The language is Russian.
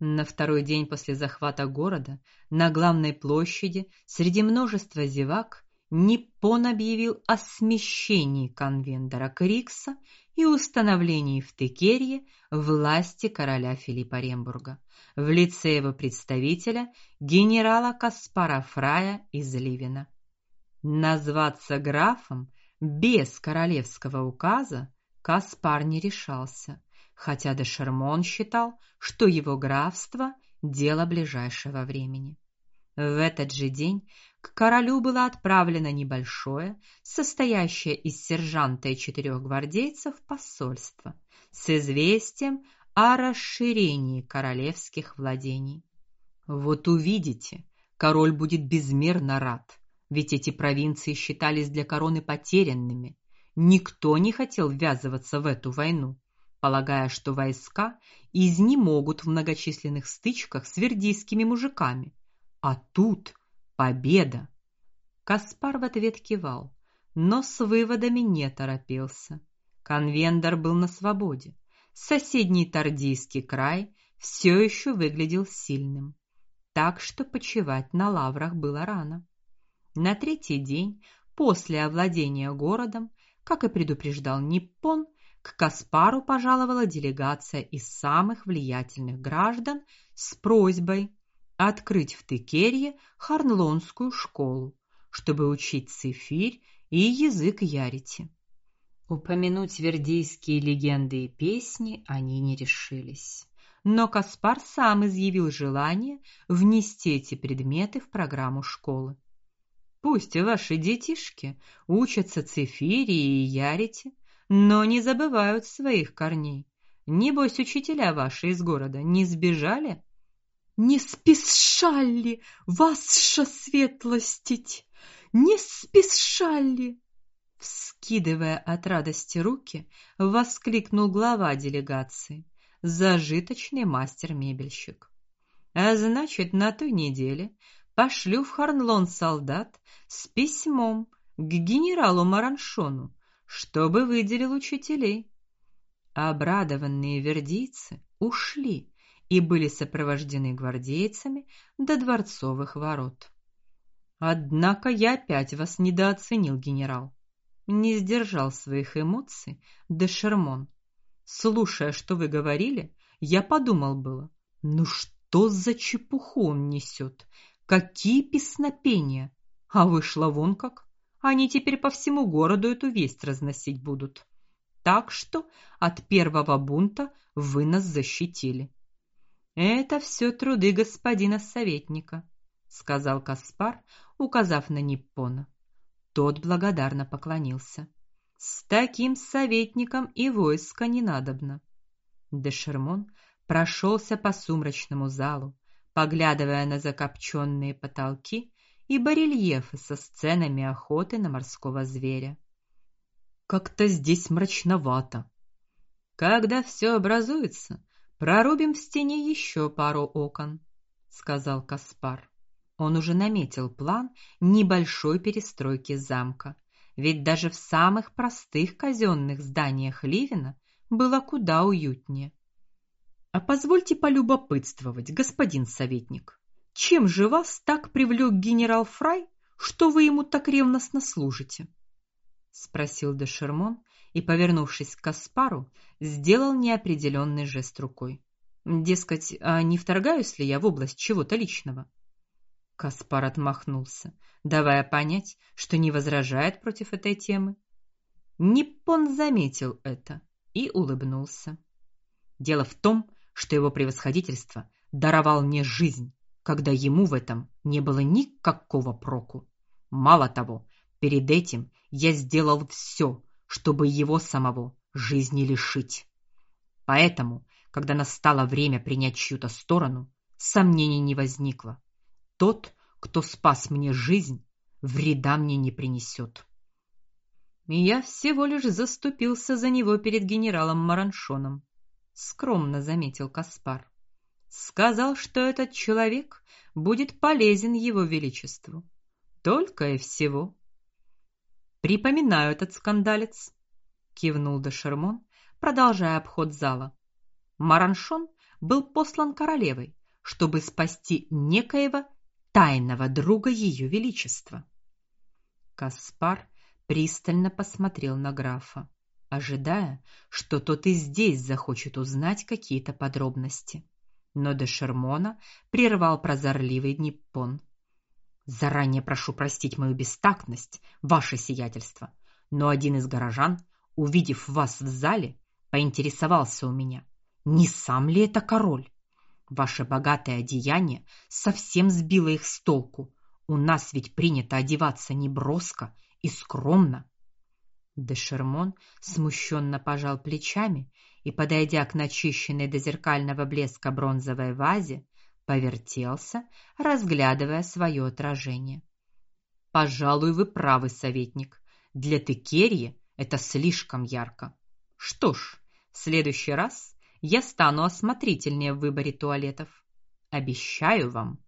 На второй день после захвата города на главной площади среди множества зевак Ниппон объявил о смещении конвендора Крикса и установлении в Текерье власти короля Филиппа Рембурга в лице его представителя генерала Каспара Фрая из Ливена. Назваться графом без королевского указа Каспар не решался, хотя де Шермон считал, что его графство дело ближайшего времени. В этот же день к королю было отправлено небольшое, состоящее из сержанта и четырех гвардейцев посольство с известием о расширении королевских владений. Вот увидите, король будет безмерно рад, ведь эти провинции считались для короны потерянными. Никто не хотел ввязываться в эту войну, полагая, что войска изнемогут в многочисленных стычках с вердийскими мужиками. А тут победа. Каспар в ответ кивал, но с выводами не торопился. Конвендор был на свободе. Соседний Тардийский край все еще выглядел сильным, так что почивать на лаврах было рано. На третий день после овладения городом, как и предупреждал Ниппон, к Каспару пожаловала делегация из самых влиятельных граждан с просьбой открыть в Текерье Харнлонскую школу, чтобы учить цифирь и язык ярити. Упомянуть вердейские легенды и песни они не решились. Но Каспар сам изъявил желание внести эти предметы в программу школы. Пусть ваши детишки учатся цифире и ярите, но не забывают своих корней. Небось, учителя ваши из города не сбежали? Не спешали ваша светлостить, не спешали. Вскидывая от радости руки, воскликнул глава делегации, зажиточный мастер-мебельщик. А значит, на той неделе пошлю в Харнлон солдат с письмом к генералу Мараншону, чтобы выделил учителей. Обрадованные вердийцы ушли и были сопровождены гвардейцами до дворцовых ворот. Однако я опять вас недооценил, генерал не сдержал своих эмоций де Шермон. Слушая, что вы говорили, я подумал было: ну что за чепуху он несет? Какие песнопения? А вышло вон как. Они теперь по всему городу эту весть разносить будут. Так что от первого бунта вы нас защитили. Это все труды господина советника, сказал Каспар, указав на Ниппона. Тот благодарно поклонился. С таким советником и войска не надобно. Де Шермон прошелся по сумрачному залу, поглядывая на закопченные потолки и барельефы со сценами охоты на морского зверя. Как-то здесь мрачновато. Когда все образуется, прорубим в стене еще пару окон, сказал Каспар. Он уже наметил план небольшой перестройки замка, ведь даже в самых простых казенных зданиях Ливена было куда уютнее. А позвольте полюбопытствовать, господин советник, чем же вас так привлек генерал Фрай, что вы ему так ревностно служите? спросил де Шермон и, повернувшись к Каспару, сделал неопределенный жест рукой. Дескать, а не вторгаюсь ли я в область чего-то личного? Каспар отмахнулся, давая понять, что не возражает против этой темы. Ниппон заметил это и улыбнулся. Дело в том, что его превосходительство даровал мне жизнь, когда ему в этом не было никакого проку. Мало того, перед этим я сделал все, чтобы его самого жизни лишить. Поэтому, когда настало время принять чью-то сторону, сомнений не возникло. Тот, кто спас мне жизнь, вреда мне не принесет. Я всего лишь заступился за него перед генералом Мараншоном, скромно заметил Каспар. Сказал, что этот человек будет полезен его величеству. Только и всего. Припоминаю этот скандалец, кивнул де Шермон, продолжая обход зала. Мараншон был послан королевой, чтобы спасти некоего тайного друга ее величества. Каспар пристально посмотрел на графа, ожидая, что тот и здесь захочет узнать какие-то подробности. Но де Шермона прервал прозорливый Ниппон. Заранее прошу простить мою бестактность, ваше сиятельство, но один из горожан, увидев вас в зале, поинтересовался у меня: "Не сам ли это король? Ваше богатое одеяние совсем сбило их с толку. У нас ведь принято одеваться не броско и скромно". Де Шермон смущенно пожал плечами и, подойдя к начищенной до зеркального блеска бронзовой вазе, повертелся, разглядывая свое отражение. Пожалуй, вы правы, советник. Для Текерии это слишком ярко. Что ж, в следующий раз я стану осмотрительнее в выборе туалетов. Обещаю вам.